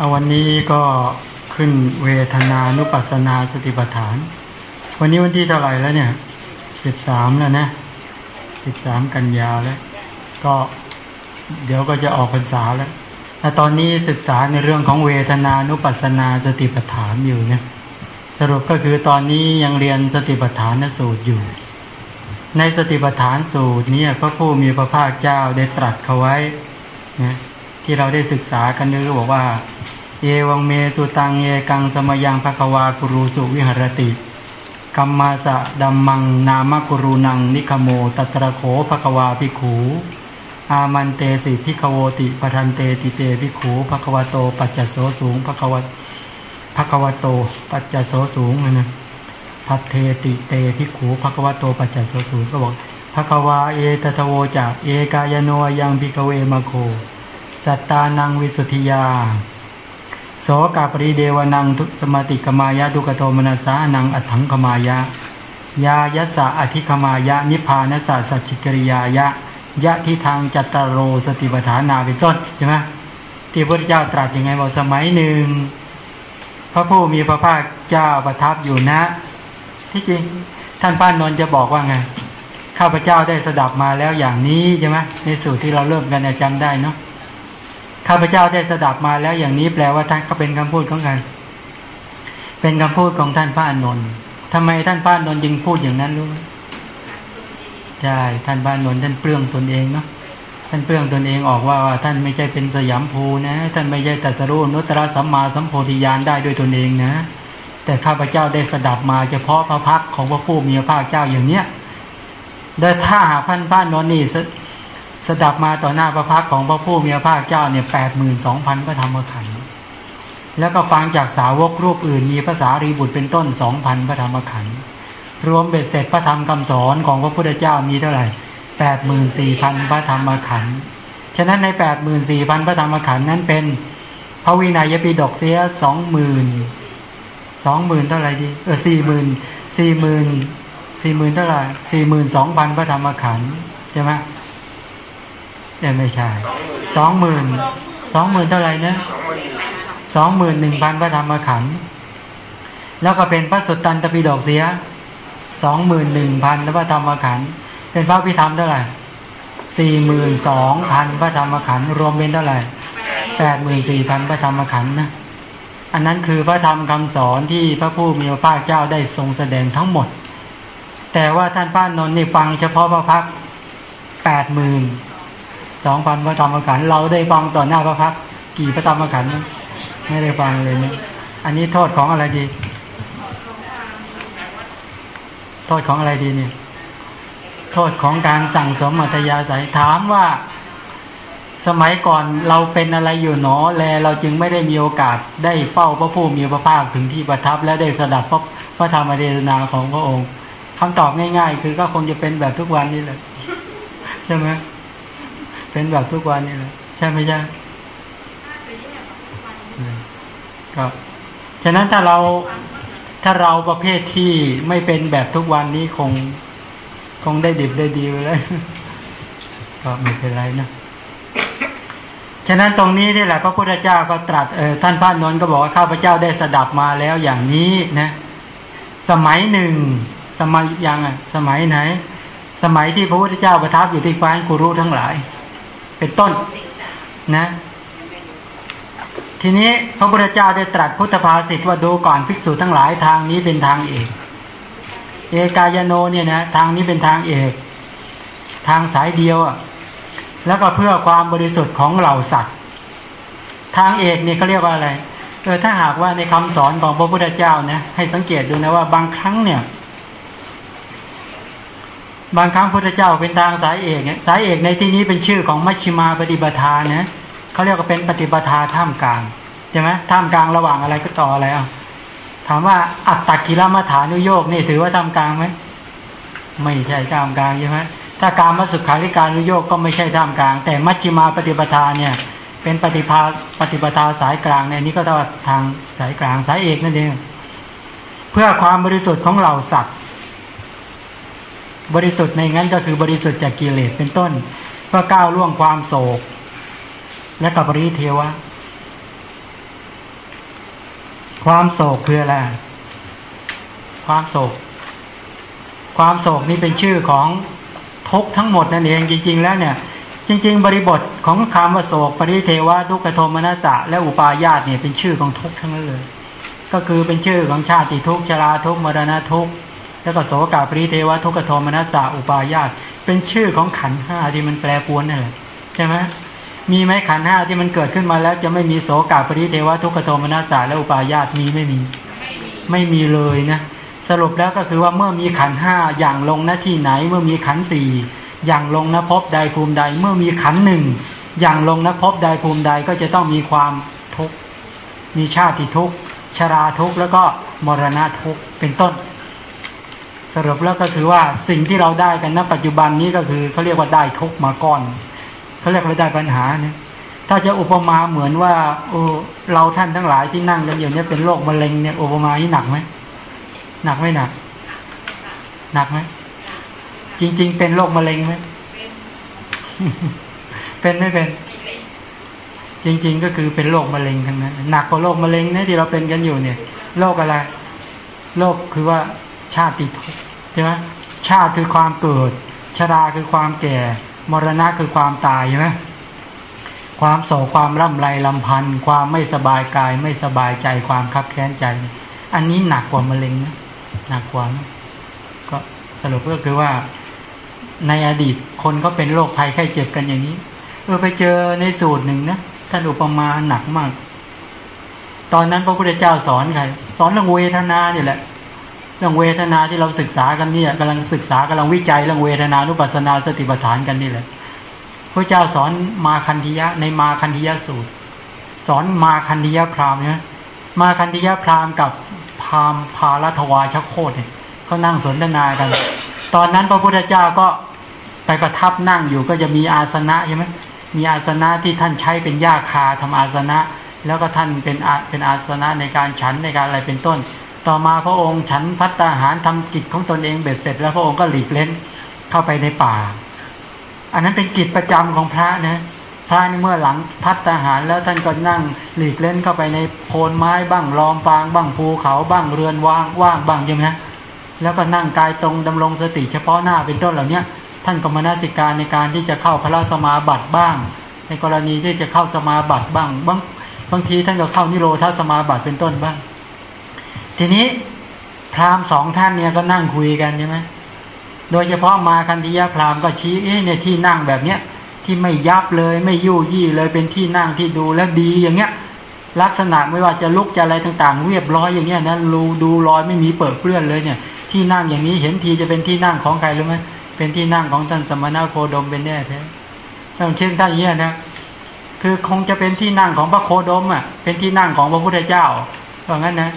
เอาวันนี้ก็ขึ้นเวทนานุปัสสนาสติปัฏฐาน วันนี้วันที่เท่าไหร่แล้วเนี่ยสิบสามแล้วนะสิบสามกันยาแล้ว ก็เดี๋ยวก็จะออกพรรษาแล้วแต่ตอนนี้ศึกษาในเรื่องของเวทนานุปัสสนาสติปัฏฐานอยู่เนี่ยสรุปก็คือตอนนี้ยังเรียนสติปัฏฐานสูตรอยู่ ในสติปัฏฐานสูตรนี้พระผู้มีพระภาคเจ้าได้ตรัสเขาไว้นะ ที่เราได้ศึกษากันด้วยบอกว่า เอวังเมสุตังเอกังสมยังภควากุรูสุวิหรติกัมมาสะดัมมัง นามกุรูนัง นิคโม ตัตระโขภควาภิกขูอามันเตสิพิคโวติปทันเตติเตภิกขูภควโต ปัจจโสสูงภควภควโต ปัจจโสสูงนะพัทเทติเตภิกขูภควโต ปัจจโสสูงก็บอกภควาเอตทโวจากเอกายโนยังภิกเวมโค สัตตานังวิสุทธิยา โสกาปริเดวนังทุสมติกมายะดุกโทมนัสานังอัถังขมายะ ยายะสะอธิขมายะ นิพานสะสัจจิกริยายะ ยะที่ทางจัตตโรสติปัฏฐานาเป็นต้นใช่ไหมที่พระเจ้าตรัสยังไงบอกสมัยหนึ่ง พระผู้มีพระภาคเจ้าประทับอยู่นะ ที่จริงท่านป้านนท์จะบอกว่าไงข้าพเจ้าได้สดับมาแล้วอย่างนี้ใช่ไหมในสูตรที่เราเริ่มกันจำได้เนาะ ข้าพเจ้าได้สดับมาแล้วอย่างนี้แปลว่าท่านก็เป็นคำพูดของใครเป็นคำพูดของท่านพระอานนท์ทำไมท่านพระอานนท์จึงพูดอย่างนั้นรู้ใช่ท่านพระอานนท์ท่านเปลื้องตนเองเนาะท่านเปลื้องตนเองออกว่าว่าท่านไม่ใช่เป็นสยามภูนะ ท่านไม่ใช่ตัสรู้นุตตรสัมมาสัมโพธิญาณได้ด้วยตนเองนะ แต่ข้าพเจ้าได้สดับมาเฉพาะพระพักของพระผู้มีพระภาคเจ้าอย่างเนี้ยโดยถ้าหากท่านพระอานนท์นี่ สดับมาต่อหน้าพระพักของพระผู้มีพระภาคเจ้าเนี่ยแปดหมื่นสองพันพระธรรมขันธ์แล้วก็ฟังจากสาวกรูปอื่นมีภาษารีบุตรเป็นต้นสองพันพระธรรมขันธ์รวมเบ็ดเสร็จพระธรรมคำสอนของพระพุทธเจ้ามีเท่าไหร่แปดหมื่นสี่พันพระธรรมขันธ์ฉะนั้นในแปดหมื่นสี่พันพระธรรมขันธ์นั้นเป็นพระวินัยปิฎกเสียสองหมื่นสองหมื่นเท่าไหร่ดีเออสี่หมื่นสี่หมื่นสี่หมื่นเท่าไหร่สี่หมื่นสองพันพระธรรมขันธ์ใช่ไหม ยังไม่ใช่สองหมื่นสองหมื่นเท่าไหร่นะสองหมื่นหนึ่งพันพระธรรมขันธ์แล้วก็เป็นพระสุตตันตปิฎกเสียสองหมื่นหนึ่งพันพระธรรมขันธ์เป็นพระพิธรรมเท่าไหร่สี่หมื่นสองพันพระธรรมขันธ์รวมเป็นเท่าไหร่แปดหมื่นสี่พันพระธรรมขันธ์นะอันนั้นคือพระธรรมคำสอนที่พระผู้มีพระภาคเจ้าได้ทรงแสดงทั้งหมด แต่ว่าท่านป้านนท์นี่ฟังเฉพาะพระพักแปดหมื่น สองพันพระธรรมขันธ์เราได้ฟังต่อหน้าพระพักกี่พระธรรมขันธ์ไม่ได้ฟังเลยเนี่ยอันนี้โทษของอะไรดี โทษของอะไรดีเนี่ยโทษของการสั่งสมอัตยาศัยถามว่า สมัยก่อนเราเป็นอะไรอยู่หนอแลเราจึงไม่ได้มีโอกาสได้เฝ้าพระผู้มีพระภาคถึงที่ประทับ และได้สดับพระพระธรรมเทศนาของพระองค์คำตอบง่าย ๆ คือก็คงจะเป็นแบบทุกวันนี้แหละใช่ไหม เป็นแบบทุกวันนี่แหละใช่ไหมใช่ก็ฉะนั้นถ้าเราถ้าเราประเภทที่ไม่เป็นแบบทุกวันนี้คง คงได้ดิบได้ดีไปแล้วก็ไม่เป็นไรนะฉะนั้นตรงนี้ที่แหละพระพุทธเจ้าก็ตรัสเออท่านพระนนท์ก็บอกว่าข้าพเจ้าได้สดับมาแล้วอย่างนี้นะสมัยหนึ่ง สมัยยังอะ สมัยไหน สมัยที่พระพุทธเจ้าประทับอยู่ที่ฟ้านกุรุทั้งหลาย เป็นต้นนะ ทีนี้พระพุทธเจ้าได้ตรัสพุทธภาษิตว่าดูก่อนภิกษุทั้งหลายทางนี้เป็นทางเอก เอกายโนเนี่ยนะทางนี้เป็นทางเอก ทางสายเดียวอะแล้วก็เพื่อความบริสุทธิ์ของเหล่าสัตว์ ทางเอกเนี่ยเขาเรียกว่าอะไรเออถ้าหากว่าในคำสอนของพระพุทธเจ้านะให้สังเกตดูนะว่าบางครั้งเนี่ย บางครั้งพุทธเจ้าเป็นทางสายเอกเนี่ยสายเอกในที่นี้เป็นชื่อของมัชฌิมาปฏิปทานะเขาเรียกว่าเป็นปฏิปทาท่ามกลางใช่ไหมท่ามกลางระหว่างอะไรก็ต่ออะไรอะถามว่าอัตตกิลมัฐานุโยกนี่ถือว่าท่ามกลางไหมไม่ใช่ท่ามกลางใช่ไหมถ้าการมาสุขาริการุโยกก็ไม่ใช่ท่ามกลาง แต่มัชฌิมาปฏิปทาเนี่ย เป็นปฏิภาปฏิปทาสายกลางในนี้ก็ต้องทางสายกลางสายเอกนั่นเองเพื่อความบริสุทธิ์ของเหล่าสัตว์ บริสุทธิ์ในงั้นก็คือบริสุทธิ์จากกิเลสเป็นต้นเพื่อก้าวล่วงความโศก และกับปริเทวะ ความโศกคืออะไรความโศก ความโศกนี่เป็นชื่อของทุกทั้งหมดนั่นเองจริง ๆ แล้วเนี่ย จริง ๆ บริบทของคำว่าโศก ปริเทวะทุกขโทมนัสสะและอุปาญาตเนี่ยเป็นชื่อของทุกทั้งนั้นเลย ก็คือเป็นชื่อของชาติทุกชราทุกมรณะทุก แล้วก็โสกาปริเทวะทุกขโทมนัสสะอุปาญาตเป็นชื่อของขันห้าที่มันแปรปวนนั่นแหละใช่ไหมมีไหมขันห้าที่มันเกิดขึ้นมาแล้ว จะไม่มีโสกาปริเทวะทุกขโทมนัสสะและอุปาญาตมีไม่มี ไม่มีเลยนะสรุปแล้วก็คือว่าเมื่อมีขันห้าอย่างลงหน้าที่ไหน เมื่อมีขันสี่อย่างลงนภพใดภูมิใด เมื่อมีขันหนึ่งอย่างลงนภพใดภูมิใดก็จะต้องมีความทุกข์มีชาติทุกข์ชราทุกข์แล้วก็มรณะทุกข์เป็นต้น รุปแล้วก็คือว่าสิ่งที่เราได้กันณปัจจุบันนี้ก็คือเขาเรียกว่าได้ทุกมาก้อนเขาเรียกว่าได้ปัญหาเนี่ยถ้าจะอุปมาเหมือนว่าโอ้เราท่านทั้งหลายที่นั่งกันอยู่เนี่ยเป็นโรคมะเร็งเนี่ยอุปมาที่หนักไหมหนักไม่หนัก หนักไหมจริง ๆ เป็นโรคมะเร็งไหมเป็นไม่เป็น จริง ๆ ก็คือเป็นโรคมะเร็งทั้งนั้นหนักกว่าโรคมะเร็งนะที่เราเป็นกันอยู่เนี่ยโรคอะไรโรคคือว่าชาติทุกข์ ช่ไหมชาติคือความเกิด ชราคือความแก่ มรณะคือความตายใช่ไหมความโศกความร่ำไรลำพันธ์ความไม่สบายกาย ไม่สบายใจความคับแค้นใจ อันนี้หนักกว่ามะเร็งนะหนักกว่านะก็สรุปก็คือว่าในอดีตคนก็เป็นโรคภัยไข้เจ็บกันอย่างนี้ เออไปเจอในสูตรหนึ่งนะท่านอุปมาหนักมาก ตอนนั้นพระพุทธเจ้าสอนใครสอนเรื่องเวทนาเนี่ยแหละ เรื่องเวทนาที่เราศึกษากันเนี่ยกำลังศึกษากำลังวิจัยเรื่องเวทนานุปัสนาสติปัฏฐานกันนี่แหละพระเจ้าสอนมาคันธิยะในมาคันธิยะสูตร สอนมาคันธิยะพราหมณ์เนี่ยมาคันธิยะพราหมณ์กับพราหมณ์พาลัทวาชโคตเนี่ยเขานั่งสนทนากัน ตอนนั้นพระพุทธเจ้าก็ไปประทับนั่งอยู่ก็จะมีอาสนะใช่ไหมมีอาสนะที่ท่านใช้เป็นยาคาทำอาสนะ แล้วก็ท่านเป็นเป็นอาสนะในการฉันในการอะไรเป็นต้น ต่อมาพระองค์ฉันพัตตาหารทำกิจของตนเองเบ็ดเสร็จ แล้วพระองค์ก็หลีกเล้นเข้าไปในป่า อันนั้นเป็นกิจประจำของพระนะพระนี่เมื่อหลังพัตตาหารแล้วท่านก็นั่งหลีกเล่นเข้าไปในโคนไม้บ้างลอมฟางบ้างภูเขาบ้างเรือนว่างว่างบ้างใช่ไหมนะแล้วก็นั่งกายตรงดำรงสติเฉพาะหน้าเป็นต้นเหล่านี้ท่านก็มานาสิการในการที่จะเข้าพระสมาบัติบ้าง ในกรณีที่จะเข้าสมาบัติบ้างบางบางทีท่านก็เข้านิโรธาสมาบัติเป็นต้นบ้าง ทีนี้พราหมณ์สองท่านเนี่ยก็นั่งคุยกันใช่ไหมโดยเฉพาะมาคันธิยาพราหมณ์ก็ชี้เอ๊ะในที่นั่งแบบเนี้ยที่ไม่ยับเลยไม่ยู่ยี่เลยเป็นที่นั่งที่ดูแล้วดีอย่างเงี้ย ลักษณะไม่ว่าจะลุกจะอะไรต่าง ๆ เรียบร้อยอย่างเงี้ยนะรูดูรอยไม่มีเปิดเปื้อนเลยเนี่ย ที่นั่งอย่างนี้เห็นทีจะเป็นที่นั่งของใครรู้ไหมเป็นที่นั่งของท่านสมณะโคดมเป็นแน่แท้ต้องเช่นท่านอย่างเงี้ยนะคือคงจะเป็นที่นั่งของพระโคดมอะเป็นที่นั่งของพระพุทธเจ้าเพราะงั้นนะ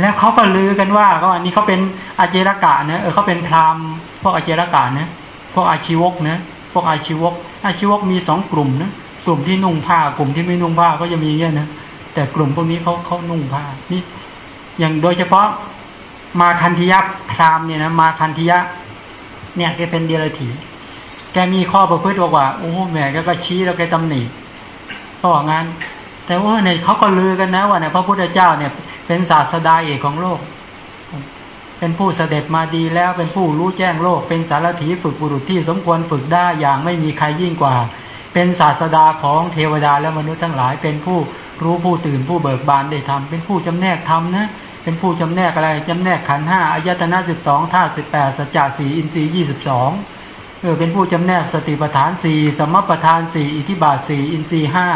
แล้วเขาก็ลือกันว่าก็อันนี้เขาเป็นอาเจรกะนะเออเขาเป็นพราหมณ์พวกอาเจรกะนะพวกอาชีวกนะพวกอาชีวก อาชีวกมีสองกลุ่มนะกลุ่มที่นุ่งผ้ากลุ่มที่ไม่นุ่งผ้าก็จะมีเงี้ยนะแต่กลุ่มพวกนี้เขาเขานุ่งผ้านี่อย่างโดยเฉพาะมาคันธิยะพราหมณ์เนี่ยนะมาคันธิยะเนี่ยแกเป็นเดียรถีแกมีข้อประพฤติบอกว่าโอ้แม่แกก็ชี้แล้วแกตำหนิก็ว่างั้น แต่ว่าเนี่ยเขาก็ลือกันนะว่าเนี่ยพระพุทธเจ้าเนี่ย เป็นศาสดาเอกของโลก เป็นผู้เสด็จมาดีแล้วเป็นผู้รู้แจ้งโลก เป็นสารถีฝึกบุรุษที่สมควรฝึกได้อย่างไม่มีใครยิ่งกว่า เป็นศาสดาของเทวดาและมนุษย์ทั้งหลาย เป็นผู้รู้ผู้ตื่นผู้เบิกบานได้ทำเป็นผู้จำแนกทำนะเป็นผู้จำแนกอะไรจำแนกขันห้าอายตนะสิบสองธาตุสิบแปดสัจจะสี่อินทรีย์ยี่สิบสองเออเป็นผู้จำแนกสติปัฏฐานสี่สมปัฏฐานสี่อิทิบาทสี่อินทรีย์ห้า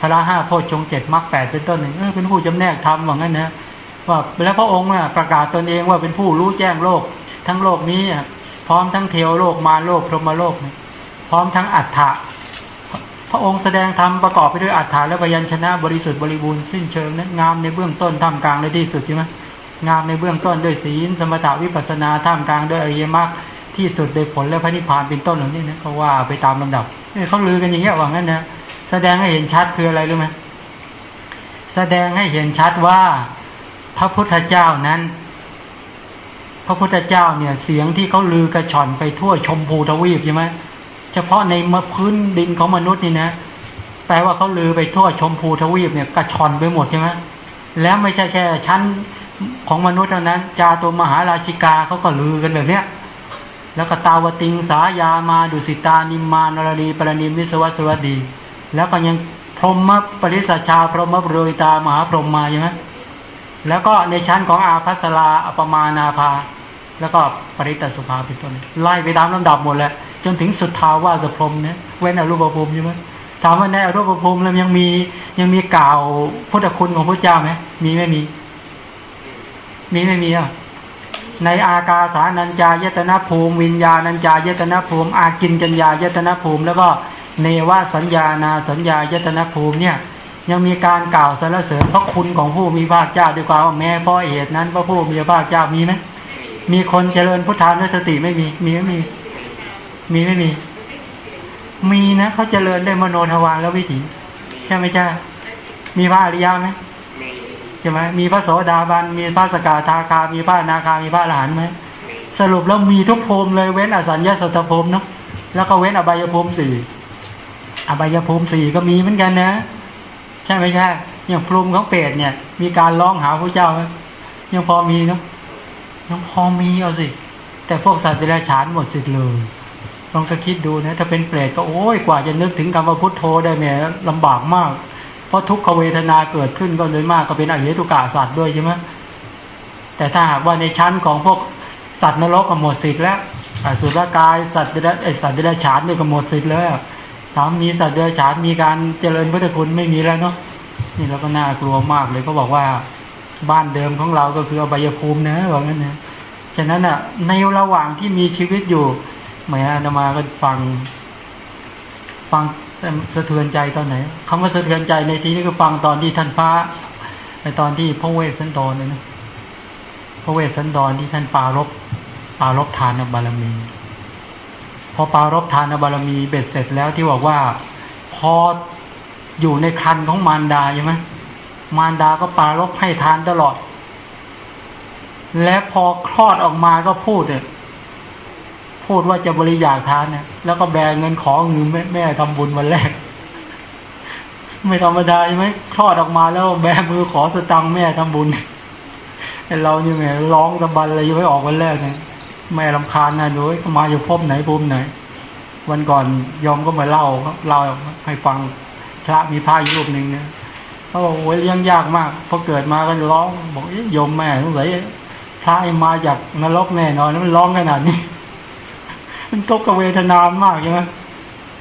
พระห้าโพชฌงเจ็ดมรรคแปดเป็นต้นหนึ่งเป็นผู้จำแนกทำว่างั้นนะว่าแล้วพระองค์ประกาศตนเองว่าเป็นผู้รู้แจ้งโลก ทั้งโลกนี้พร้อมทั้งเทวโลกมาโลกพรหมโลก พร้อมทั้งอัฏฐะพระองค์แสดงธรรมประกอบไปด้วยอัฏฐาและพยัญชนะบริสุทธิ์บริบูรณ์สิ้นเชิงนั้นงามในเบื้องต้นท่ามกลางในที่สุดใช่ไหมงามในเบื้องต้นด้วยศีลสมถาวิปัสนาท่ามกลางด้วยอริยมรรคที่สุดโดยผลและพระนิพพานเป็นต้นเหล่านี้นะเขาว่าไปตามลำดับเขาลือกันอย่างเงี้ยว่างั้นนะ แสดงให้เห็นชัดคืออะไรรู้ไหมแสดงให้เห็นชัดว่าพระพุทธเจ้านั้น พระพุทธเจ้าเนี่ยเสียงที่เขาลือกระชอนไปทั่วชมพูทวีปใช่ไหมเฉพาะในมพื้นดินของมนุษย์นี่นะแปลว่าเขาลือไปทั่วชมพูทวีปเนี่ยกระชอนไปหมดใช่ไหมแล้วไม่ใช่แค่ชั้นของมนุษย์เท่านั้น จาตัวมหาราชิกาเขาก็ลือกันแบบเนี้ยแล้วก็ตาวติงสายามาดุสิตานิมมานรดีปรณิมิสวัสวัสดี แล้วก็ยังพรหมปริสัชาพรหมบรยตามหาพรหมมาใช่ไหมแล้วก็ในชั้นของอาภัสลาอปมานาภา แล้วก็ปริตสุภาเป็นต้นไล่ไปตามลำดับหมดแล้วจนถึงสุดทาวาสพรหมเนี่ยเว้นอรูปภูมิใช่ไหมถามว่าในอรูปภูมิแล้วยังมียังมีกล่าวพุทธคุณของพระเจ้าไหมมีไม่มี มีไม่มีอะในอากาสานัญจายตนะภูมิ วิญญาณัญจายตนะภูมิ อากินจัญญายตนะภูมิ แล้วก็ เนวสัญญานาสัญญายตนะภูมิเนี่ยยังมีการกล่าวสรรเสริญพระคุณของผู้มีพระเจ้าด้วยความว่าแม้เพราะเหตุนั้นพระผู้มีพระเจ้ามีไหมมีคนเจริญพุทธานุสติไม่มีมีไม่มีมีไม่มี มีนะเขาเจริญได้มโนทวารแล้ววิถีใช่ไหมจ้ามีพระอริยะไหมใช่ไหมมีพระโสดาบันมีพระสกทาคา มีพระนาคา มีพระอรหันไหมสรุปแล้วมีทุกภูมิเลยเว้นอสัญญาสัตตภูมิเนาะแล้วก็เว้นอบายภูมิสี่ อบายภูมิสี่ก็มีเหมือนกันนะ ใช่ไหมใช่อย่างภูมิของเปรตเนี่ย มีการร้องหาพระเจ้าไหมยังพอมีเนาะยังพอมีเอาสิ แต่พวกสัตว์เดรัจฉานหมดสิทธิ์เลยลองคิดดูนะ ถ้าเป็นเปรตก็โอ้ยกว่าจะนึกถึงคำว่าพุทโธได้แม่ลำบากมาก เพราะทุกขเวทนาเกิดขึ้นก็โดยมากก็เป็นอเหตุกาสัตว์ด้วยใช่ไหมแต่ถ้าหากว่าในชั้นของพวกสัตว์นรกก็หมดสิทธิ์แล้วสุรกายสัตว์เดรัจสัตว์เดรัจฉานนี่ก็หมดสิทธิ์แล้วามมีสัตว์เดรัจฉานมีการเจริญพุทธคุณไม่มีแล้วเนาะนี่เราก็น่ากลัวมากเลยก็บอกว่าบ้านเดิมของเราก็คืออบายภูมินะว่างั้นนะฉะนั้นอะ ในระหว่างที่มีชีวิตอยู่แหมอาตมาก็ฟัง ฟังสะเทือนใจตอนไหนคำว่าสะเทือนใจในที่นี้ก็ฟังตอนที่ท่านพระในตอนที่พระเวสสันดรเนี่ยนะพระเวสสันดรที่ท่านปารบปารบทานบารมี อปารบทานบารมีเบ็ดเสร็จแล้วที่บอกว่า พออยู่ในคันของมารดาใช่ไหมมารดาก็ปารบให้ทานตลอด และพอคลอดออกมาก็พูดเนี่ยพูดว่าจะบริจาคทานเนี่ยแล้วก็แบ่งเงินขอเงินแม่แม่ทำบุญวันแรก ไม่ธรรมดาใช่ไหมคลอดออกมาแล้วแบมือขอสตังค์แม่ทำบุญเราเนี่ยไงร้องตะบันอะไรยังไม่ออกวันแรกเนี่ย แม่ลำคาญนะดูมาอยู่พบไหนภูมิไหน วันก่อนยอมก็มาเล่าเล่าให้ฟังพระมีพระรูปหนึ่งเนี่ยเขาบอกโอ้ยยังยากมากพอเกิดมาก็ร้องบอกโยมแม่สงสัยพระมาจากนรกแน่นอนมันร้องขนาดนี้ มันทุกขเวทนามากใช่ไหม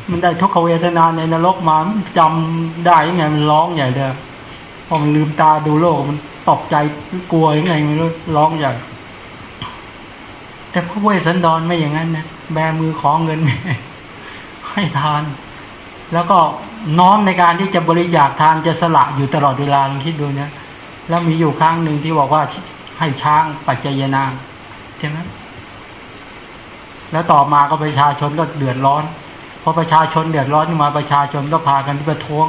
มันได้ทุกขเวทนาในนรกมาจำได้ยังไงมันร้องใหญ่เลยพอมันลืมตาดูโลกมันตกใจกลัวยังไงมันร้องใหญ่ แต่พระเวสสันดรไม่อย่างนั้นนะแบมือขอเงินให้ทาน แล้วก็น้อมในการที่จะบริจาคทานจะสละอยู่ตลอดเวลาลองคิดดูนะแล้วมีอยู่ครั้งหนึ่งที่บอกว่าให้ช้างปัจจยนาใช่ไหมแล้วต่อมาก็ประชาชนก็เดือดร้อนพอประชาชนเดือดร้อนมาประชาชนก็พากันที่ประท้วง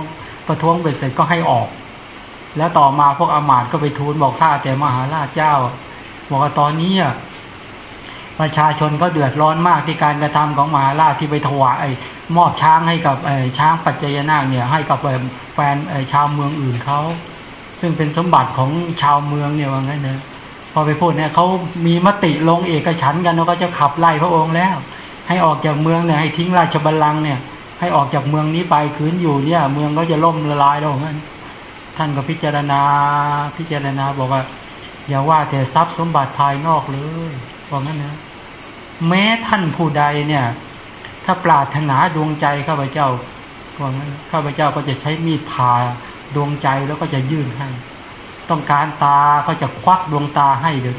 ประท้วงเบ็ดเสร็จก็ให้ออก แล้วต่อมาพวกอามาตย์ก็ไปทูลบอกข้าแต่มหาราชเจ้า บอกว่าตอนนี้ ประชาชนก็เดือดร้อนมากที่การกระทำของมหาราชที่ไปถวายมอบช้างให้กับช้างปัจจยนาเนี่ยให้กับแฟนชาวเมืองอื่นเขาซึ่งเป็นสมบัติของชาวเมืองเนี่ยว่างั้นเนอะพอไปพูดเนี่ยเขามีมติลงเอกฉันกันแล้วก็จะขับไล่พระองค์แล้ว ให้ออกจากเมืองเนี่ยให้ทิ้งราชบัลลังก์เนี่ยให้ออกจากเมืองนี้ไปคืนอยู่เนี่ย เมืองก็จะล่มละลายแล้วงั้นท่านก็พิจารณาพิจารณาบอกว่า อย่าว่าแต่ทรัพย์สมบัติภายนอกเลยบอกงั้นนะ แม้ท่านผู้ใดเนี่ย ถ้าปรารถนาดวงใจข้าพเจ้าบอกงั้นข้าพเจ้าก็จะใช้มีดผ่าดวงใจแล้วก็จะยื่นให้ ต้องการตาก็จะควักดวงตาให้เดี๋ยว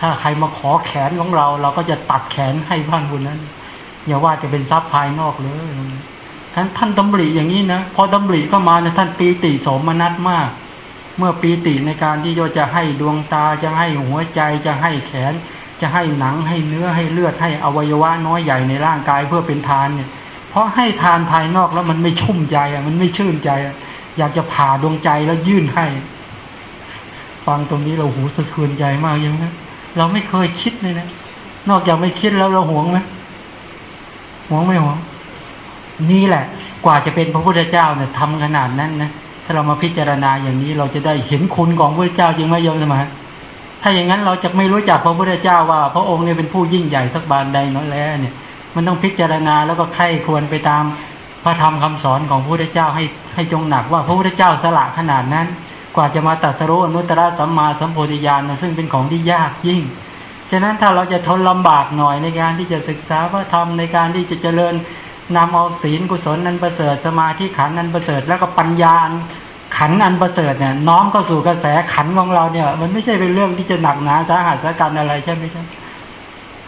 ถ้าใครมาขอแขนของเรา เราก็จะตัดแขนให้บ้านบุญนั้น อย่าว่าจะเป็นทรัพย์ภายนอกเลยท่านท่านดำริอย่างนี้นะพอดำริเข้ามาเนะท่านปีติสมนัตมาก เมื่อปีติในการที่จะให้ดวงตาจะให้หัวใจจะให้แขน จะให้หนังให้เนื้อให้เลือดให้อวัยวะน้อยใหญ่ในร่างกายเพื่อเป็นทานเนี่ย เพราะให้ทานภายนอกแล้วมันไม่ชุ่มใจอะมันไม่ชื่นใจอะอยากจะผ่าดวงใจแล้วยื่นให้ ฟังตรงนี้เราหูสะเทือนใจมากยังไงเราไม่เคยคิดเลยนะนอกจากไม่คิดแล้วเราหวงไหมหวงไม่หวง นี่แหละ กว่าจะเป็นพระพุทธเจ้าเนี่ยทำขนาดนั้นนะถ้าเรามาพิจารณาอย่างนี้เราจะได้เห็นคุณของพระเจ้าจริงไหมโยมสมัย ถ้าอย่างนั้นเราจะไม่รู้จักพระพุทธเจ้าว่า พระองค์เนี่ยเป็นผู้ยิ่งใหญ่สักบานใดน้อยแล้วเนี่ยมันต้องพิจารณาแล้วก็ใคร่ควรไปตามพระธรรมคำสอนของพระพุทธเจ้าให้ให้จงหนักว่าพระพุทธเจ้าสละขนาดนั้น กว่าจะมาตัดสรุอนุตตรสัมมาสัมโพธิญาณนะซึ่งเป็นของที่ยากยิ่งฉะนั้นถ้าเราจะทนลำบากหน่อยในการที่จะศึกษาพระธรรมในการที่จะเจริญนำเอาศีลกุศลนั้นประเสริฐสมาธิขันนั้นประเสริฐแล้วก็ปัญญา ขันอันประเสริฐเนี่ยน้อมเข้าสู่กระแสขันของเราเนี่ย มันไม่ใช่เป็นเรื่องที่จะหนักหนาสาหัสสากันอะไรใช่ไหมใช่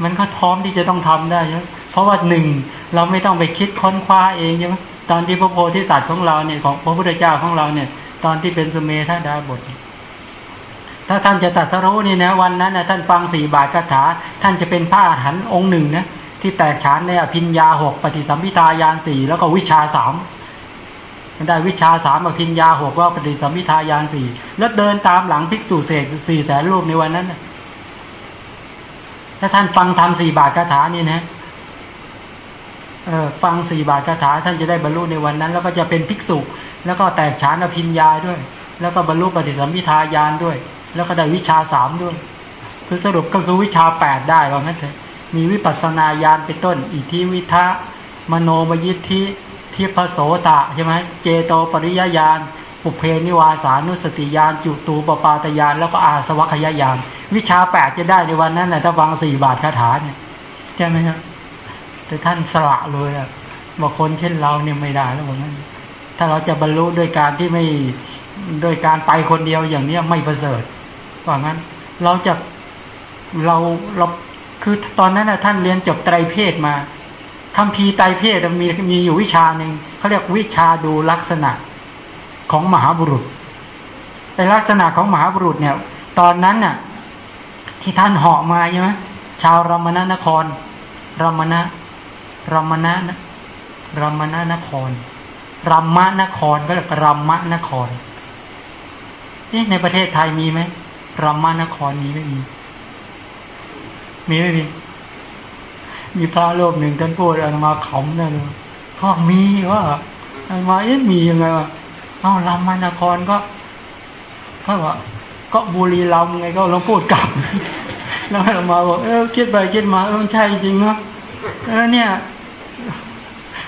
มันก็พร้อมที่จะต้องทำได้ใช่เพราะว่าหนึ่งเราไม่ต้องไปคิดค้นคว้าเองใช่ไหมตอนที่พระโพธิสัตว์ของเราเนี่ยของพระพุทธเจ้าของเราเนี่ย ตอนที่เป็นสเมธาดาบท ถ้าท่านจะตัดสรู้นี่นะวันนั้นนะท่านฟังสี่บาทคาถา ท่านจะเป็นพระอรหันต์องค์หนึ่งนะที่แตกฉานในอภิญญาหกปฏิสัมพิทายานสี่แล้วก็วิชาสาม ได้วิชาสามอภิญญาหกว่าปฏิสัมพิทายานสี่แล้วเดินตามหลังภิกษุเศษสี่แสนรูปในวันนั้นถ้าท่านฟังทำสี่บาทคาถานี่นะเออฟังสี่บาทคาถาท่านจะได้บรรลุในวันนั้น แล้วก็จะเป็นภิกษุ แล้วก็แตกฉานอภิญญาด้วย แล้วก็บรรลุปฏิสัมพิทายานด้วย แล้วก็ได้วิชาสามด้วย คือสรุปก็คือวิชาแปดได้ว่างั้นเถอะมีวิปัสนาญาณเป็นต้น อิทธิวิทะมโนมยิทธิ ทิพโสตะใช่ไหมเจโตปริยญาณปุเพนิวาสานุสติญาณจุตูปปาตญาณแล้วก็อาสวัคยญาณวิชาแปดจะได้ในวันนั้นนะถ้าฟังสี่บาทคาถาเนี่ยใช่ไหมครับแต่ท่านสละเลยอะบอกคนเช่นเราเนี่ยไม่ได้แล้วผมนั้นถ้าเราจะบรรลุด้วยการที่ไม่โดยการไปคนเดียวอย่างเนี้ยไม่ประเสริฐว่างั้น เราจะเราเราคือตอนนั้นนะท่านเรียนจบไตรเพศมา คำพีไตเพศมีมีอยู่วิชาหนึ่งเขาเรียกวิชาดูลักษณะของมหาบุรุษในลักษณะของมหาบุรุษเนี่ย ตอนนั้นน่ะ ที่ท่านเหาะมาใช่ไหมชาวรามณนครรามณะรามณะนะรามณนครรัมมะนครก็เรียกรัมมะนครนี่ในประเทศไทยมีไหมรัมมะนครมีไม่มี มีไม่มี มีพระโลกหนึ่งท่านพูดอามาขำนั่นเขามีว่าอามาเอ๊ะมียังไงวะเอ้ารัมมะนครก็เขาว่าก็บุรีรัมไงก็ลองพูดกลับแล้วอามาบอกเออคิดไปคิดมาเออมันใช่จริงเนาะเออเนี่ย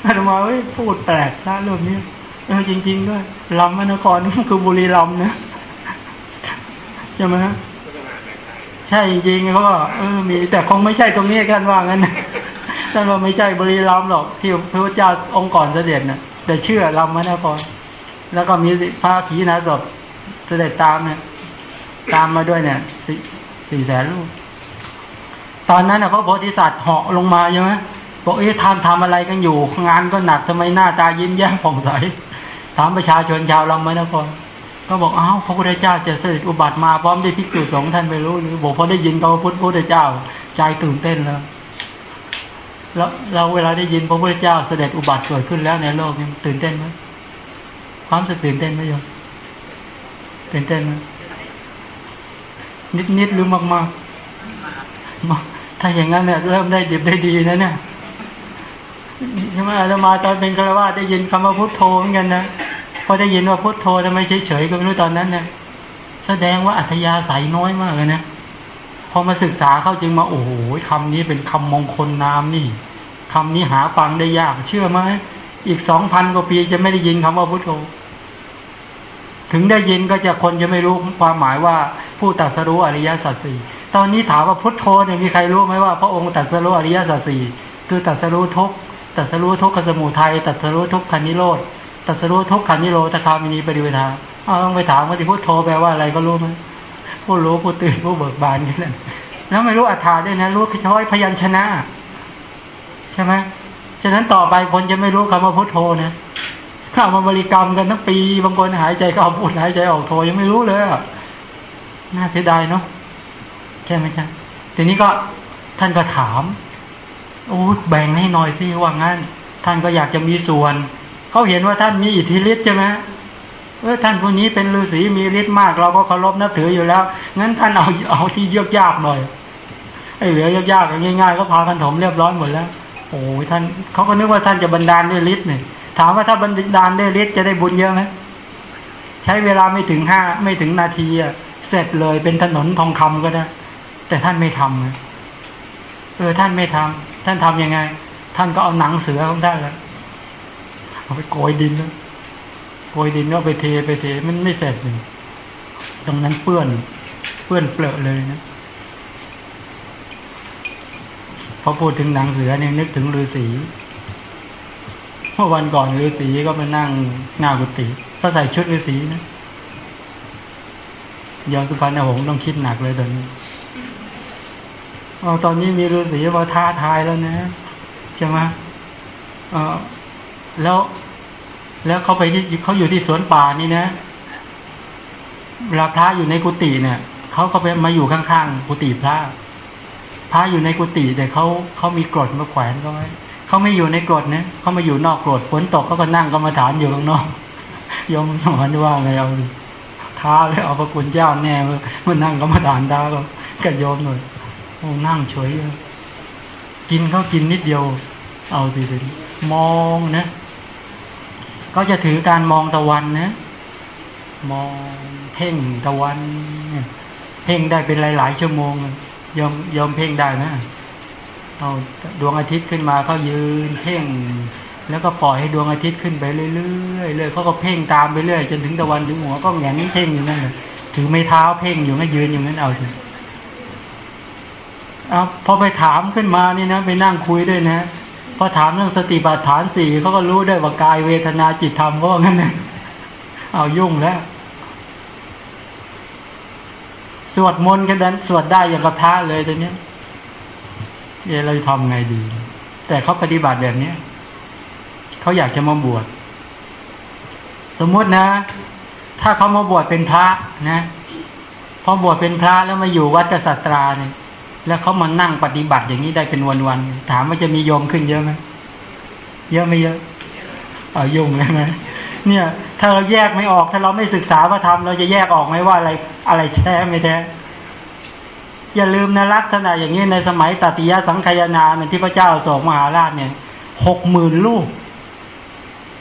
อาตมาเอ้ยพูดแปลกนะเรื่องนี้เออจริง ๆ ด้วยลำมานครนี่คือบุรีรัมนะใช่ไหมฮะ ใช่จริงๆเขาบอกเออมีแต่คงไม่ใช่ตรงนี้กันว่างั้นท่านว่าไม่ใช่บรีรัมหรอกที่พระพุทธเจ้าองค์ก่อนเสด็จนะแต่เชื่อลำมนครแล้วก็มีพระขีณาสพเสด็จตามเนี่ยตามมาด้วยเนี่ยสี่แสนลูกตอนนั้นนะพระโพธิสัตว์เหาะลงมาใช่ไหมบอกเอ๊ะท่านทำอะไรกันอยู่ งานก็หนักทำไมหน้าตายิ้มแย้มผ่องใสถามประชาชนชาวลำมะนคร ก็บอกอ้าวพระพุทธเจ้าจะเสด็จอุบัติมาพร้อมด้วยภิกษุสงฆ์ท่านไม่รู้หรือบอกพอได้ยินคำว่าพุทธพุทธเจ้าใจตื่นเต้นแล้วแล้วเราเวลาได้ยินพระพุทธเจ้าเสด็จอุบัติเกิดขึ้นแล้วในโลกนี้ตื่นเต้นไหมความสึกตื่นเต้นไหมโยมตื่นเต้นไหมนิดนิดหรือมากมากถ้าอย่างนั้นเนี่ยเริ่มได้ดีได้ดีนะเนี่ยใช่ไหมอาตมาตอนเป็นฆราวาสได้ยินคำว่าพุทโธเหมือนกันนะ พอได้ยินว่าพุทโธทำไมเฉยๆก็ไม่รู้ตอนนั้นนี่ยแสดงว่าอัธยาศัยน้อยมากเลยนะพอมาศึกษาเข้าจึงมาโอ้โหคำนี้เป็นคำมงคลนามนี่คำนี้หาฟังได้ยาก เชื่อไหมอีกสองพันกว่าปีจะไม่ได้ยินคำว่าพุทโธถึงได้ยินก็จะคนจะไม่รู้ความหมายว่าผู้ตัดสรู้อริยสัจสี่ตอนนี้ถามว่าพุทโธเนี่ยมีใครรู้ไหมว่าพระองค์ตัดสรู้อริยสัจสี่คือตัดสรู้ทุกตัดสรู้ทุกขสมุทัยตัดสรู้ทุกขันนิโรธ ตัสรู้ทุกขันนิโรธคามินีปริเวทาเอาต้องไปถามว่าที่พุทโธแปลว่าอะไรก็รู้ไหมผู้รู้ผู้ตื่นผู้เบิกบานแค่นั้นแล้วไม่รู้อัฏฐาด้วยนะรู้เฉพาะพยัญชนะ ใช่ไหมฉะนั้นต่อไปคนจะไม่รู้คำว่าพุทโธนะข้ามาบริกรรมกันทั้งปี บางคนหายใจเข้าพูดหายใจออกโทยังไม่รู้เลยน่าเสียดายเนาะใช่ไหมจ๊ะทีนี้ก็ท่านก็ถามโอ้แบ่งให้หน่อยสิว่างั้น ท่านก็อยากจะมีส่วน เขาเห็นว่าท่านมีอิทธิฤทธิ์ใช่ไหมเออท่านผู้นี้เป็นฤาษีมีฤทธิ์มาก เราก็เคารพนับถืออยู่แล้วงั้นท่านเอาเอาที่ยากยากหน่อยไอ้เหลือยากยากง่ายๆก็พากันถมเรียบร้อยหมดแล้วโอ้ยท่านเขาก็นึกว่าท่านจะบันดาลด้วยฤทธิ์เนี่ยถามว่าถ้าบันดาลด้วยฤทธิ์จะได้บุญเยอะไหมใช้เวลาไม่ถึงห้าไม่ถึงนาทีอะเสร็จเลยเป็นถนนทองคำก็ได้แต่ท่านไม่ทำเออท่านไม่ทำท่านทํำยังไง ท่านก็เอาหนังเสือของท่านแล้ว เอาไปโกยดินแล้วโกยดินก็ไปเทไปเทมันไม่เสร็จเลยตรงนั้นเปื้อน เปื้อนเปลอะเลยนะพอพูดถึงหนังเสือเนี่ยนึกถึงฤาษีเมื่อวันก่อนฤาษีก็มานั่งหน้ากุฏิก็ใส่ชุดฤาษีนะยอมสุพรรณหงษ์ต้องคิดหนักเลยตอนนี้อ๋อตอนนี้มีฤาษีมาท้าทายแล้วนะใช่ไหมเออ แล้ว แล้วเขาไปที่เขาอยู่ที่สวนป่านี่นะเวลาพระอยู่ในกุฏิเนี่ยเขาก็ไปมาอยู่ข้างๆกุฏิพระ พระอยู่ในกุฏิแต่เขาเขามีกรดมาแขวนก็ไว้เขาไม่อยู่ในกรดนะเขามาอยู่นอกกรดฝนตกเขาก็นั่งก็มาฐานอยู่ข้างนอกยมสอนว่าไงเอาท้าเลยเอาพระคุณเจ้าแน่มันนั่งก็มาฐานไดาก็กระโยมหน่อยโอ้นั่งเฉยกินเขากินนิดเดียว เอาสิเป็นมองนะ ก็จะถือการมองตะวันนะ มองเพ่งตะวันเพ่งได้เป็นหลาย ๆ ชั่วโมงยอมยอมเพ่งได้นะเอาดวงอาทิตย์ขึ้นมาเขายืนเพ่ง แล้วก็ปล่อยให้ดวงอาทิตย์ขึ้นไปเรื่อยๆเลยเขาก็เพ่งตามไปเรื่อยจนถึงตะวันถึงหัวก็แงนเพ่งอยู่นั่นเลยถือไม้เท้าเพ่งอยู่งั้นยืนอยู่งั้นเอาสิเอาพอไปถามขึ้นมานี่นะ ไปนั่งคุยด้วยนะ พอถามเรื่องสติปัฏฐานสี่เขาก็รู้ได้ว่ากายเวทนาจิตธรรมก็ว่างั้นนะเอายุ่งแล้ว สวดมนต์กันนั้นสวดได้อย่างกระทะเลยตอนนี้เอเราทำไงดี แต่เขาปฏิบัติแบบนี้เขาอยากจะมาบวชสมมตินะ ถ้าเขามาบวชเป็นพระนะพอบวชเป็นพระแล้วมาอยู่วัดกษัตราเนี่ย แล้วเขามานั่งปฏิบัติอย่างนี้ได้เป็นวันๆถามว่าจะมีโยมขึ้นเยอะไหมเยอะไม่เยอะเอายุ่งเลยไหมเนี่ย ถ้าเราแยกไม่ออก ถ้าเราไม่ศึกษาพระธรรมเราจะแยกออกไหมว่าอะไรอะไรแท้ไม่แท้อย่าลืมนะลักษณะอย่างนี้ในสมัยตติยสังขยานาเนี่ยที่พระเจ้าโศกมหาราชเนี่ยหกหมื่นลูก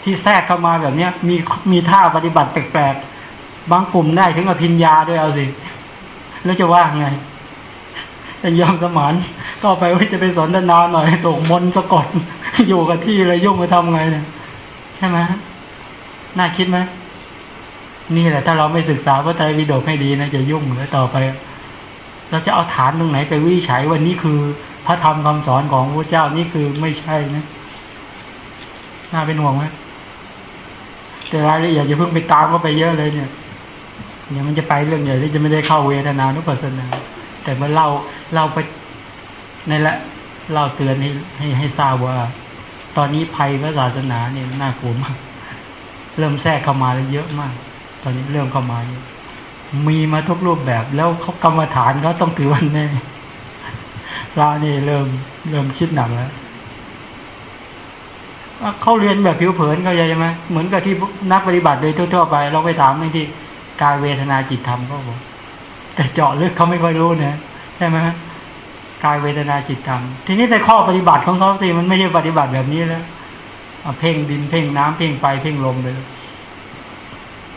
ที่แทรกเข้ามาแบบเนี้ยมีมีท่าปฏิบัติแปลกๆบางกลุ่มได้ถึงอภิญญาด้วยเอาสิ แล้วจะว่าไง จะยอมสมานก็ไปว่าจะไปสอนนานหน่อยตกมนสะกดอยู่กับที่อะไรยุ่งมาทำไงเนี่ยใช่ไหมน่าคิดไหมนี่แหละ ถ้าเราไม่ศึกษาพระไตรปิฎกให้ดีนะจะยุ่งแล้วต่อไป เราจะเอาฐานตรงไหนไปวิจัยว่านี่คือ พระธรรมคำสอนของพระเจ้านี่คือไม่ใช่นะน่าเป็นห่วงไหมแต่รายละเอียดอย่าเพิ่งไปตามก็ไปเยอะเลยเนี่ยเนี่ยมันจะไปเรื่องใหญ่ที่จะไม่ได้เข้าเวทนานุปัสสนา แต่เมื่อเราเราไปนี่แหละเราเตือนให้ให้ให้ทราบว่า ตอนนี้ภัยพระศาสนาเนี่ยน่ากลัวมาก เริ่มแทรกเข้ามาแล้วเยอะมาก ตอนนี้เริ่มเข้ามาเยอะมีมาทุกรูปแบบแล้วเขากรรมฐานเขาต้องถือวันแน่พระนี่เริ่มเริ่มคิดหนักแล้วเขาเรียนแบบผิวเผินเขาใช่ไหมเหมือนกับที่นักปฏิบัติโดยทั่วๆไป เราไปถามในที่กายเวทนาจิตธรรมก็บอก แต่เจาะลึกเขาไม่ค่อยรู้นะใช่ไหมกายเวทนาจิตธรรม ทีนี้แต่ข้อปฏิบัติของเขาสิมันไม่ใช่ปฏิบัติแบบนี้แล้วเพ่งดินเพ่งน้ำเพ่งไฟเพ่งลมไป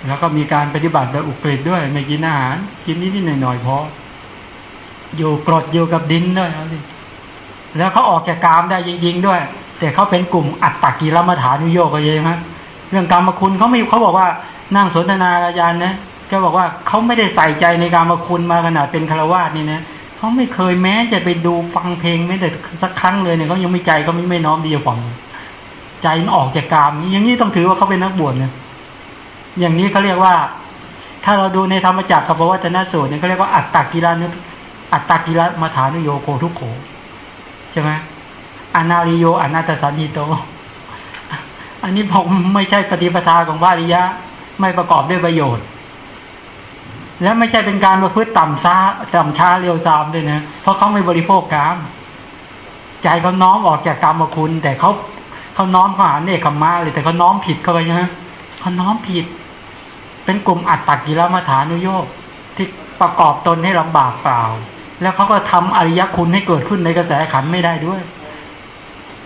แล้วก็มีการปฏิบัติแบบอุกฤษด้วยไม่กินอาหาร กินนิดๆหน่อยๆพออยู่กรดอยู่กับดินด้วยเอาสิแล้วเขาออกจากกามได้จริง ๆ ด้วย แต่เขาเป็นกลุ่มอัตตกิรมฐานุโยกก็ยังไหมเรื่องกรรมคุณเขาไม่เขาบอกว่านั่งสนทนาอาจารย์นะ ก็บอกว่าเขาไม่ได้ใส่ใจในการมาคุณมาขนาดเป็นคารวาสนี่นะเขาไม่เคยแม้จะไปดูฟังเพลงไม่แต่สักครั้งเลยเนี่ยเขายังไม่ใจเขาไม่ไม่น้อมดีฟังใจมันออกจากกามอย่างนี้ต้องถือว่าเขาเป็นนักบวชเนี่ยอย่างนี้เขาเรียกว่า ถ้าเราดูในธรรมจักรกับวัตนสูตรเนี่ยเขาเรียกว่าอัตตกิรานุอัตตกิรมาฐานุโยโคทุกโขใช่ไหมอนาริโยอนาตสันนิโต อันนี้ผมไม่ใช่ปฏิปทาของวาริยะ ไม่ประกอบด้วยประโยชน์ และไม่ใช่เป็นการประพฤติต่ำช้าต่ำช้าเร็วซามด้วยนะ เพราะเขาไม่บริโภคกรรมใจเขาน้อมออกจากกรรมคุณ แต่เขาเขาน้อมเขาหาเนคขมาเลยแต่เขาน้อมผิดเข้าไปใช่ไหมเขาน้อมผิด เป็นกลุ่มอัตตกิรมาฐานุโยกที่ประกอบตนให้ลำบากเปล่า แล้วเขาก็ทำอริยคุณให้เกิดขึ้นในกระแสขันไม่ได้ด้วย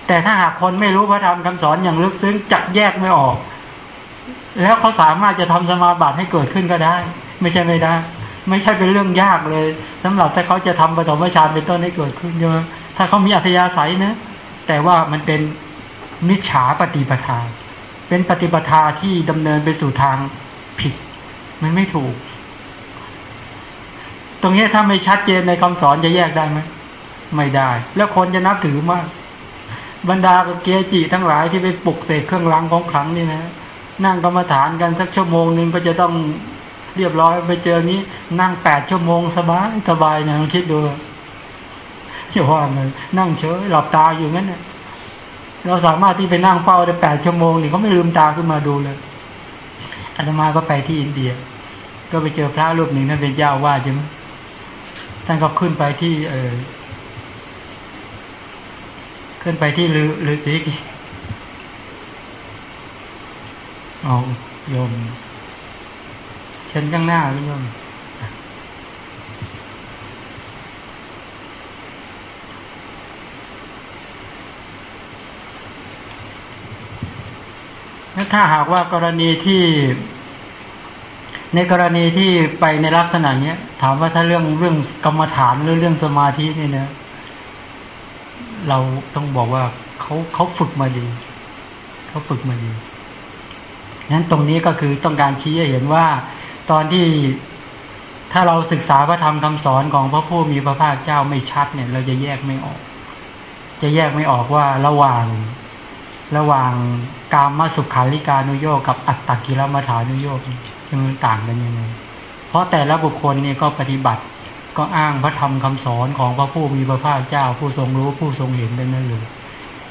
แต่ถ้าหากคนไม่รู้พระธรรมคำสอนอย่างลึกซึ้งจับแยกไม่ออก แล้วเขาสามารถจะทำสมาบัติให้เกิดขึ้นก็ได้ ไม่ใช่ไม่ได้ ไม่ใช่เป็นเรื่องยากเลยสำหรับถ้าเขาจะทำปฐมฌานเป็นต้นให้เกิดขึ้นใช่ไหมถ้าเขามีอัธยาศัยนะแต่ว่ามันเป็นมิจฉาปฏิปทา เป็นปฏิปทาที่ดำเนินไปสู่ทางผิด มันไม่ถูก ตรงนี้ถ้าไม่ชัดเจนในคำสอนจะแยกได้ไหมไม่ได้ แล้วคนจะนับถือมาก บรรดาเกียจิทั้งหลายที่ไปปลุกเสกเครื่องรางของขลังนี่นะ นั่งกรรมฐานกันสักชั่วโมงหนึ่งก็จะต้อง เรียบร้อยไปเจอนี้ นั่งแปดชั่วโมงสบายสบายนะลองคิดดูอย่าว่าเลยนั่งเฉยหลับตาอยู่งั้นเนี่ยเราสามารถที่ไปนั่งเฝ้าได้แปดชั่วโมงนี่เขาไม่ลืมตาขึ้นมาดูเลยอาตมาก็ไปที่อินเดีย ก็ไปเจอพระรูปหนึ่งท่านเป็นเจ้าว่าใช่ไหมท่านก็ขึ้นไปที่ เออขึ้นไปที่ลือลือสีกีเอาโยม ชิญข้างหน้าพี่โยมถ้าหากว่ากรณีที่ ในกรณีที่ไปในลักษณะเนี้ย ถามว่าถ้าเรื่องเรื่องกรรมฐานหรือเรื่องสมาธินี่นะเราต้องบอกว่าเขาเขาฝึกมาดีเขาฝึกมาดีนั้นตรงนี้ก็คือต้องการชี้ให้เห็นว่า ตอนที่ถ้าเราศึกษาพระธรรมคำสอนของพระผู้มีพระภาคเจ้าไม่ชัดเนี่ย เราจะแยกไม่ออก จะแยกไม่ออกว่าระหว่าง ระหว่างกามมาสุขาริการนุโยกกับอัตตกิรมาฐานุโยกมันต่างกันยังไงเพราะแต่ละบุคคลเนี่ยก็ปฏิบัติก็อ้างพระธรรมคำสอนของพระผู้มีพระภาคเจ้าผู้ทรงรู้ผู้ทรงเห็นได้นั่นเลย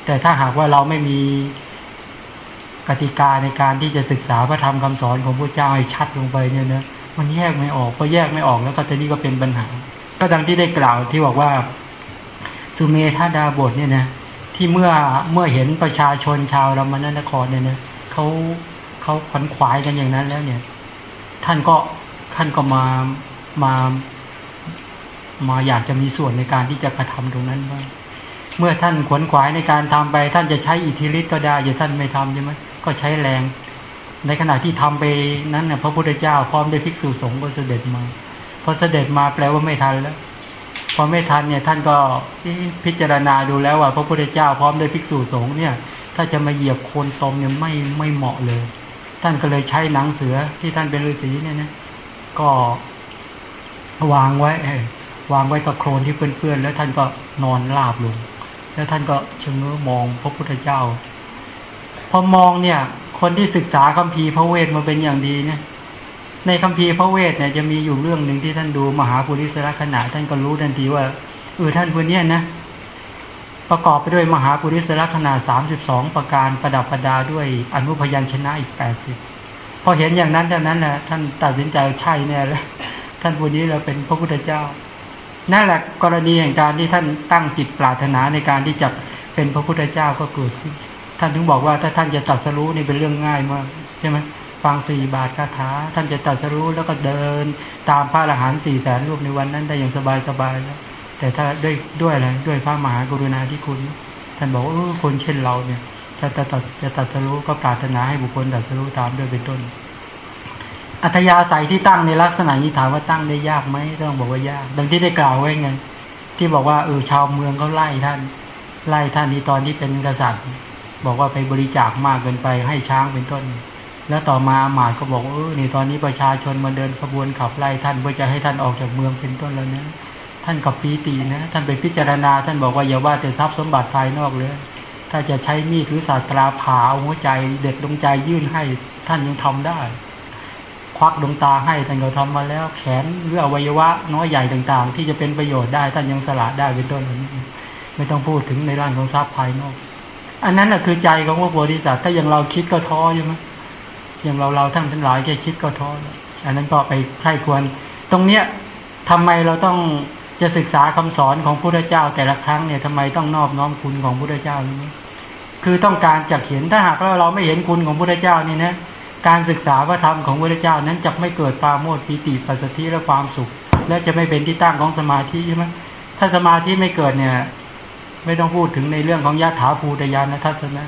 แต่ถ้าหากว่าเราไม่มี กติกาในการที่จะศึกษาพระธรรมคำสอนของพระเจ้าให้ชัดลงไปเนี่ยนะมันแยกไม่ออกพอแยกไม่ออกแล้วก็ตอนนี้ก็เป็นปัญหา ก็ดังที่ได้กล่าวที่บอกว่าสุเมธาดาบทเนี่ยนะที่เมื่อเมื่อเห็นประชาชนชาวรามนนครเนี่ยนะเขาเขาขวัญขวายกันอย่างนั้นแล้วเนี่ย ท่านก็ท่านก็มามามาอยากจะมีส่วนในการที่จะกระทำตรงนั้นบ้างเมื่อท่านขวนขวายในการทำไป ท่านจะใช้อิทธิฤทธิ์ก็ได้อย่าท่านไม่ทำใช่ไหม ก็ใช้แรง ในขณะที่ทำไปนั้นเนี่ยพระพุทธเจ้าพร้อมด้วยภิกษุสงฆ์ก็เสด็จมาพอเสด็จมาแปลว่าไม่ทันแล้ว พอไม่ทันเนี่ยท่านก็พิจารณาดูแล้วว่า พระพุทธเจ้าพร้อมด้วยภิกษุสงฆ์เนี่ยถ้าจะมาเหยียบโคนตมเนี่ยไม่ไม่เหมาะเลย ท่านก็เลยใช้หนังเสือที่ท่านเป็นฤาษีเนี่ยนะก็วางไว้วางไว้กับโครนที่เปื้อนๆแล้วท่านก็นอนราบลง แล้วท่านก็เชงเง้อมองพระพุทธเจ้า พอมองเนี่ย คนที่ศึกษาคัมภีร์พระเวทมาเป็นอย่างดีเนี่ย ในคัมภีร์พระเวทเนี่ยจะมีอยู่เรื่องหนึ่งที่ท่านดูมหาปุริสละขณะท่านก็รู้ทันทีว่าเออท่านคนนี้นะประกอบไปด้วยมหาปุริสละขนาดสามสิบสองประการประดับประดาด้วยอนุพยัญชนะอีกแปดสิบพอเห็นอย่างนั้นเท่านั้นแหละท่านตัดสินใจใช่แน่แล้วท่านคนนี้เราเป็นพระพุทธเจ้านั่นแหละกรณีแห่งการที่ท่านตั้งจิตปรารถนาในการที่จะเป็นพระพุทธเจ้าก็เกิดขึ้น ท่านถึงบอกว่าถ้าท่านจะตัดสรู้นี่เป็นเรื่องง่ายมากใช่ไหมฟังสี่บาทคาถา ท่านจะตัดสรู้แล้วก็เดิน ตามพระอรหันต์สี่แสนรูปในวันนั้นได้อย่างสบายสบายแล้วแต่ถ้าด้วยด้วยอะไรด้วยพระมหากรุณาธิคุณ ท่านบอกว่าคนเช่นเราเนี่ยถ้าจะตัดจะตัดสรู้ก็ปรารถนาให้บุคคลตัดสรู้ตามด้วยเป็นต้น อัธยาศัยที่ตั้งในลักษณะนี้ถามว่าตั้งได้ยากไหมต้องบอกว่ายาก ดังที่ได้กล่าวไว้ไง ที่บอกว่าเออชาวเมืองเขาไล่ท่าน ไล่ท่านนี้ตอนที่เป็นกษัตริย์ บอกว่าไปบริจาคมากเกินไปให้ช้างเป็นต้น แล้วต่อมาหมาดก็บอกเออนี่ตอนนี้ประชาชนมาเดินขบวนขับไล่ท่านเพื่อจะให้ท่านออกจากเมืองเป็นต้นแล้วนะท่านกับปีตีนะ ท่านไปพิจารณา ท่านบอกว่าอย่าว่าแต่ทรัพย์สมบัติภายนอกเลย ถ้าจะใช้มีดหรือศาสตราผ่าหัวใจเด็ดดวงใจยื่นให้ท่านยังทำได้ ควักดวงตาให้ท่านก็ทำมาแล้ว แขนหรืออวัยวะ น้อยใหญ่ต่างๆ ที่จะเป็นประโยชน์ได้ท่านยังสละได้เป็นต้นไม่ต้องพูดถึงในร่างของทรัพย์ภายนอก อันนั้นแหะคือใจของพระโพธิสัตว์ถ้าอย่างเราคิดก็ท้อใช่ไหมอย่างเราเราทั้งทั้งหลายแค่คิดก็ท้ออันนั้นก็ไปใคร่ควร ตรงเนี้ยทำไมเราต้องจะศึกษาคำสอนของพระเจ้าแต่ละครั้งเนี่ยทำไมต้องนอบน้อมคุณของพระเจ้านี้คือต้องการจะเขียนถ้าหากเราเราไม่เห็นคุณของพระเจ้านี่นะการศึกษาพระธรรมของพระเจ้านั้นจะไม่เกิดปาโมดปิติปัสสติและความสุข และจะไม่เป็นที่ตั้งของสมาธิใช่ไหมถ้าสมาธิไม่เกิดเนี่ย ไม่ต้องพูดถึงในเรื่องของยะถาภูตยานทัศนะ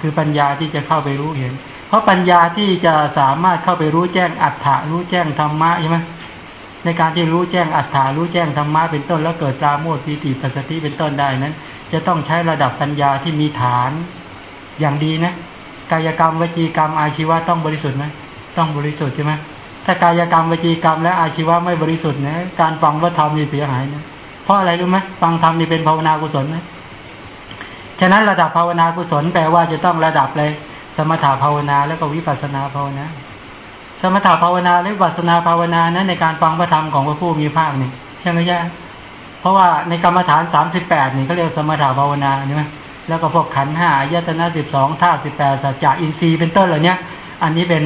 คือปัญญาที่จะเข้าไปรู้เห็น เพราะปัญญาที่จะสามารถเข้าไปรู้แจ้งอัฏฐะรู้แจ้งธรรมะใช่ไหมในการที่รู้แจ้งอัฏฐารู้แจ้งธรรมะเป็นต้นแล้วเกิดปราโมทปีติปัสสติเป็นต้นได้นั้น จะต้องใช้ระดับปัญญาที่มีฐานอย่างดีนะกายกรรมวจีกรรมอาชีวะต้องบริสุทธิ์ไหมต้องบริสุทธิ์ใช่ไหมถ้ากายกรรมวจีกรรมและอาชีวะไม่บริสุทธิ์นะการฟังพระธรรมนี่เสียหายนะเพราะอะไรรู้ไหมฟังธรรมนี่เป็นภาวนากุศลนะ ฉะนั้นระดับภาวนากุศลแปลว่าจะต้องระดับเลย สมถะภาวนาแล้วก็วิปัสนาภาวนา สมถะภาวนาและวิปัสนาภาวนานั้นในการฟังพระธรรมของพระผู้มีภาคนี่ใช่ไหมใช่เพราะว่าในกรรมฐานสามสิบแปดนี่เขาเรียกสมถะภาวนาใช่ไหมแล้วก็พวกขันห้าอายตนะสิบสองท่าสิบแปดสัจจะอินทรีย์เป็นต้นเหล่านี้อันนี้เป็น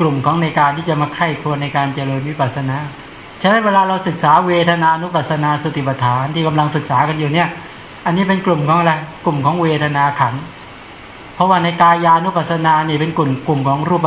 กลุ่มของในการที่จะมาไข้ควรในการเจริญวิปัสสนา ฉะนั้นเวลาเราศึกษาเวทนานุปัสสนาสติปัฏฐานที่กำลังศึกษากันอยู่เนี่ย อันนี้เป็นกลุ่มของอะไรกลุ่มของเวทนาขันเพราะว่าในกายานุปัสสนานี่เป็นกลุ่มกลุ่มของรูป